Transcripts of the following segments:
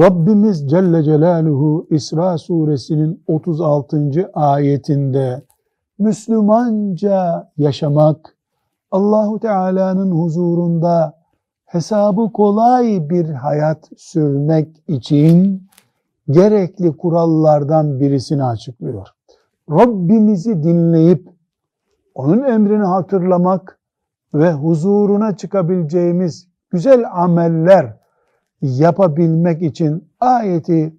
Rabbimiz Celle Celaluhu İsra suresinin 36. ayetinde Müslümanca yaşamak, Allahu Teala'nın huzurunda hesabı kolay bir hayat sürmek için gerekli kurallardan birisini açıklıyor. Rabbimizi dinleyip onun emrini hatırlamak ve huzuruna çıkabileceğimiz güzel ameller yapabilmek için ayeti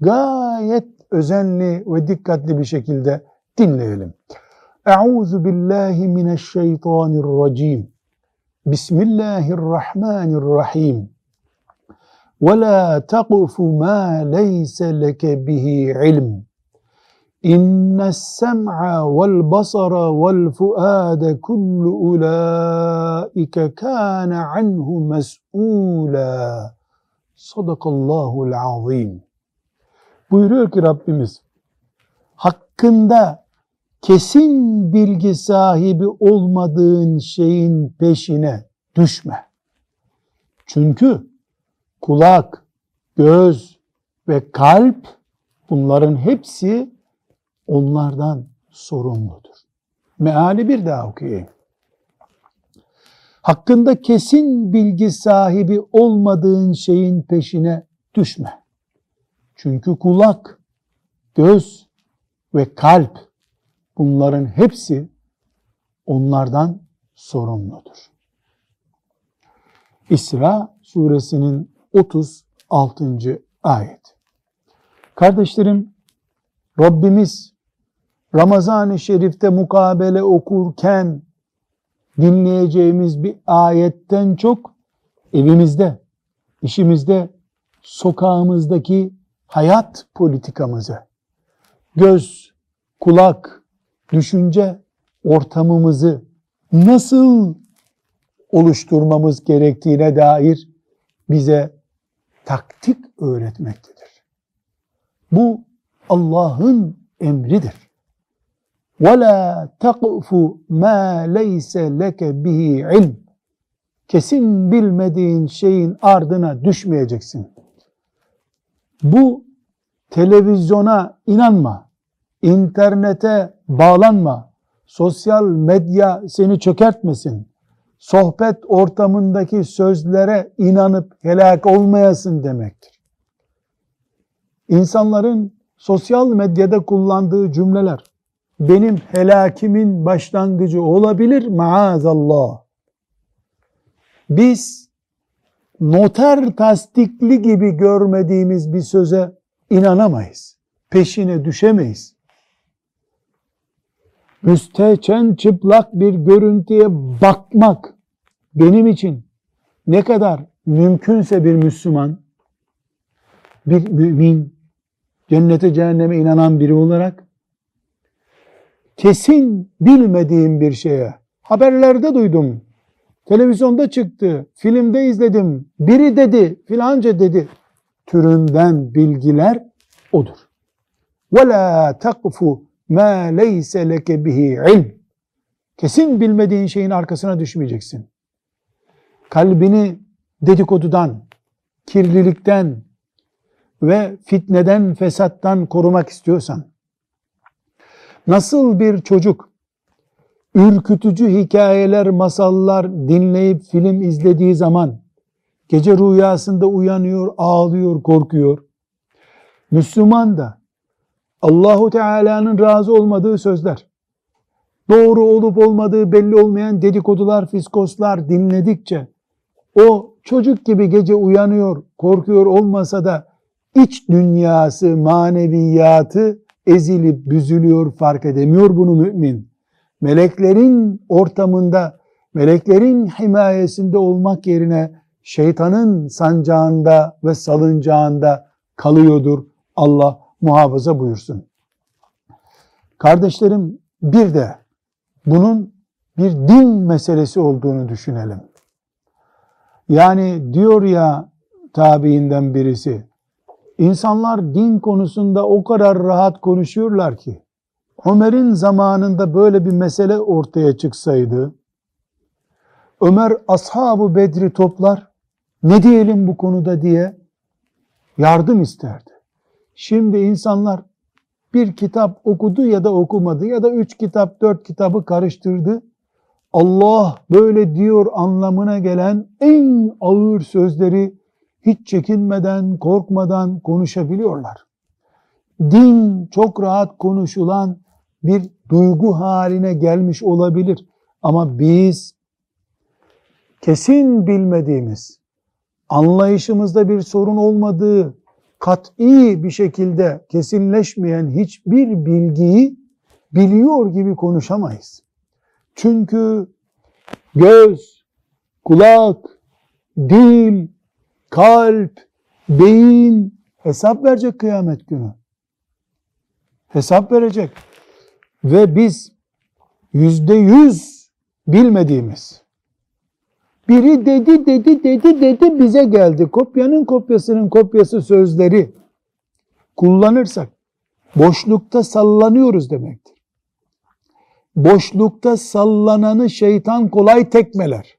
gayet özenli ve dikkatli bir şekilde dinleyelim. Euzu billahi mineşşeytanirracim. Bismillahirrahmanirrahim. ولا تقف ما ليس لك به علم إن السمع والبصر والفؤاد كل أولئك كان عنه مسؤولا Sadakallahul azim. Buyuruyor ki Rabbimiz hakkında kesin bilgi sahibi olmadığın şeyin peşine düşme. Çünkü kulak, göz ve kalp bunların hepsi onlardan sorumludur. Meali bir daha okuyayım. Hakkında kesin bilgi sahibi olmadığın şeyin peşine düşme. Çünkü kulak, göz ve kalp bunların hepsi onlardan sorumludur. İsra suresinin 36. ayet. Kardeşlerim, Rabbimiz Ramazan-ı Şerif'te mukabele okurken dinleyeceğimiz bir ayetten çok evimizde, işimizde, sokağımızdaki hayat politikamızı, göz, kulak, düşünce ortamımızı nasıl oluşturmamız gerektiğine dair bize taktik öğretmektedir. Bu Allah'ın emridir. وَلَا تَقْفُ مَا لَيْسَ لَكَ بِهِ ilm. Kesin bilmediğin şeyin ardına düşmeyeceksin. Bu televizyona inanma, internete bağlanma, sosyal medya seni çökertmesin, sohbet ortamındaki sözlere inanıp helak olmayasın demektir. İnsanların sosyal medyada kullandığı cümleler benim helakimin başlangıcı olabilir maazallah. Biz noter tasdikli gibi görmediğimiz bir söze inanamayız. Peşine düşemeyiz. Müstehcen çıplak bir görüntüye bakmak benim için ne kadar mümkünse bir Müslüman, bir mümin, cennete cehenneme inanan biri olarak kesin bilmediğim bir şeye haberlerde duydum, televizyonda çıktı, filmde izledim, biri dedi, filanca dedi türünden bilgiler odur. وَلَا تَقْفُ مَا لَيْسَ لَكَ بِهِ ilm. Kesin bilmediğin şeyin arkasına düşmeyeceksin. Kalbini dedikodudan, kirlilikten ve fitneden, fesattan korumak istiyorsan, nasıl bir çocuk ürkütücü hikayeler, masallar dinleyip film izlediği zaman gece rüyasında uyanıyor, ağlıyor, korkuyor. Müslüman da Allahu Teala'nın razı olmadığı sözler, doğru olup olmadığı belli olmayan dedikodular, fiskoslar dinledikçe o çocuk gibi gece uyanıyor, korkuyor olmasa da iç dünyası, maneviyatı ezilip büzülüyor, fark edemiyor bunu mümin. Meleklerin ortamında, meleklerin himayesinde olmak yerine şeytanın sancağında ve salıncağında kalıyordur. Allah muhafaza buyursun. Kardeşlerim bir de bunun bir din meselesi olduğunu düşünelim. Yani diyor ya tabiinden birisi, insanlar din konusunda o kadar rahat konuşuyorlar ki, Ömer'in zamanında böyle bir mesele ortaya çıksaydı, Ömer ashabı Bedri toplar, ne diyelim bu konuda diye yardım isterdi. Şimdi insanlar bir kitap okudu ya da okumadı ya da üç kitap, dört kitabı karıştırdı. Allah böyle diyor anlamına gelen en ağır sözleri hiç çekinmeden, korkmadan konuşabiliyorlar. Din çok rahat konuşulan bir duygu haline gelmiş olabilir. Ama biz kesin bilmediğimiz, anlayışımızda bir sorun olmadığı kat'i bir şekilde kesinleşmeyen hiçbir bilgiyi biliyor gibi konuşamayız. Çünkü göz, kulak, dil, kalp, beyin hesap verecek kıyamet günü. Hesap verecek. Ve biz yüzde yüz bilmediğimiz biri dedi dedi dedi dedi bize geldi. Kopyanın kopyasının kopyası sözleri kullanırsak boşlukta sallanıyoruz demektir. Boşlukta sallananı şeytan kolay tekmeler.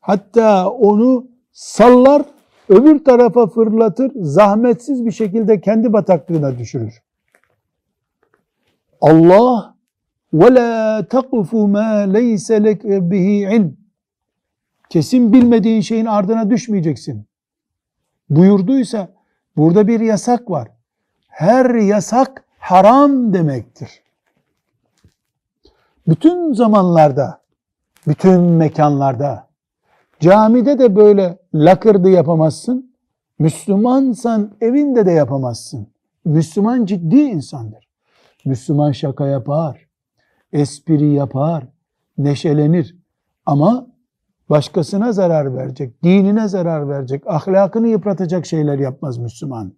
Hatta onu sallar, öbür tarafa fırlatır, zahmetsiz bir şekilde kendi bataklığına düşürür. Allah la taqufu ma leyse lek bihi ilm. Kesin bilmediğin şeyin ardına düşmeyeceksin. Buyurduysa burada bir yasak var. Her yasak haram demektir. Bütün zamanlarda, bütün mekanlarda, camide de böyle lakırdı yapamazsın. Müslümansan evinde de yapamazsın. Müslüman ciddi insandır. Müslüman şaka yapar, espri yapar, neşelenir. Ama başkasına zarar verecek, dinine zarar verecek, ahlakını yıpratacak şeyler yapmaz Müslüman.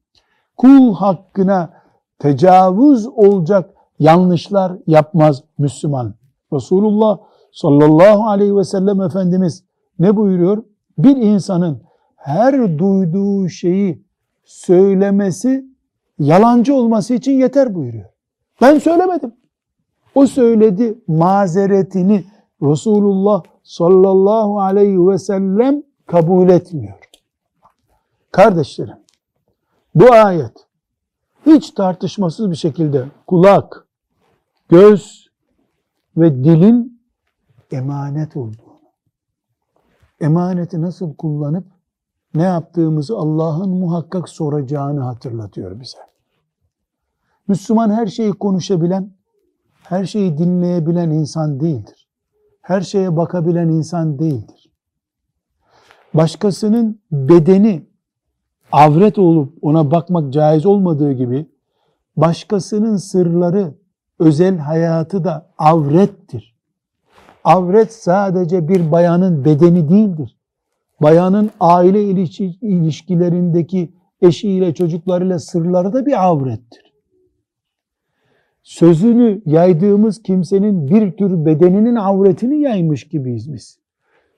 Kul hakkına tecavüz olacak yanlışlar yapmaz Müslüman. Resulullah sallallahu aleyhi ve sellem Efendimiz ne buyuruyor? Bir insanın her duyduğu şeyi söylemesi yalancı olması için yeter buyuruyor. Ben söylemedim. O söyledi mazeretini Resulullah sallallahu aleyhi ve sellem kabul etmiyor. Kardeşlerim, bu ayet hiç tartışmasız bir şekilde kulak, göz ve dilin emanet olduğunu, emaneti nasıl kullanıp ne yaptığımızı Allah'ın muhakkak soracağını hatırlatıyor bize. Müslüman her şeyi konuşabilen, her şeyi dinleyebilen insan değildir. Her şeye bakabilen insan değildir. Başkasının bedeni avret olup ona bakmak caiz olmadığı gibi başkasının sırları, özel hayatı da avrettir. Avret sadece bir bayanın bedeni değildir. Bayanın aile ilişkilerindeki eşiyle, çocuklarıyla sırları da bir avrettir. Sözünü yaydığımız kimsenin bir tür bedeninin avretini yaymış gibiyiz biz.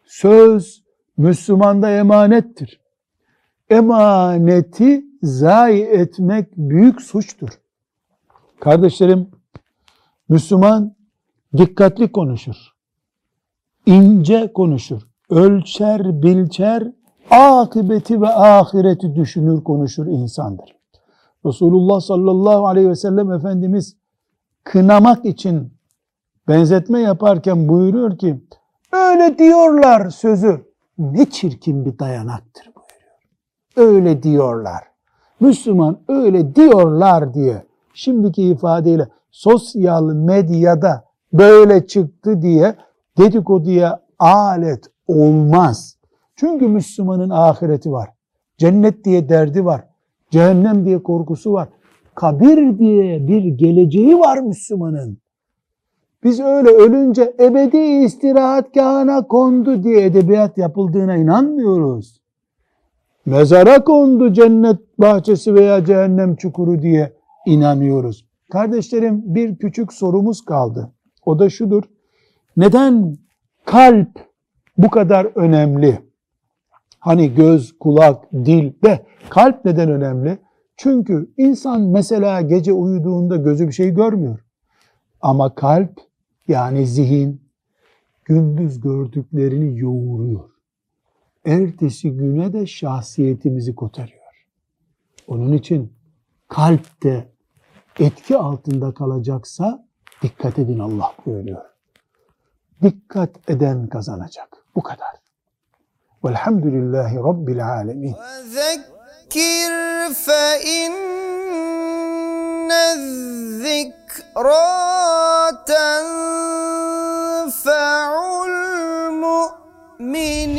Söz Müslümanda emanettir. Emaneti zayi etmek büyük suçtur. Kardeşlerim, Müslüman dikkatli konuşur. İnce konuşur. Ölçer, bilçer, akıbeti ve ahireti düşünür, konuşur insandır. Resulullah sallallahu aleyhi ve sellem Efendimiz kınamak için benzetme yaparken buyuruyor ki öyle diyorlar sözü ne çirkin bir dayanaktır buyuruyor. Öyle diyorlar. Müslüman öyle diyorlar diye şimdiki ifadeyle sosyal medyada böyle çıktı diye dedikoduya alet olmaz. Çünkü Müslümanın ahireti var. Cennet diye derdi var. Cehennem diye korkusu var. Kabir diye bir geleceği var Müslümanın. Biz öyle ölünce ebedi istirahatgahına kondu diye edebiyat yapıldığına inanmıyoruz. mezara kondu cennet bahçesi veya cehennem çukuru diye inanıyoruz. Kardeşlerim bir küçük sorumuz kaldı. O da şudur. Neden kalp bu kadar önemli? Hani göz, kulak, dil de kalp neden önemli? Çünkü insan mesela gece uyuduğunda gözü bir şey görmüyor. Ama kalp yani zihin gündüz gördüklerini yoğuruyor. Ertesi güne de şahsiyetimizi kotarıyor. Onun için kalp de etki altında kalacaksa dikkat edin Allah buyuruyor dikkat eden kazanacak. Bu kadar. Velhamdülillahi Rabbil alemin. Zekir fe inne zikra tenfe'ul mu'minin.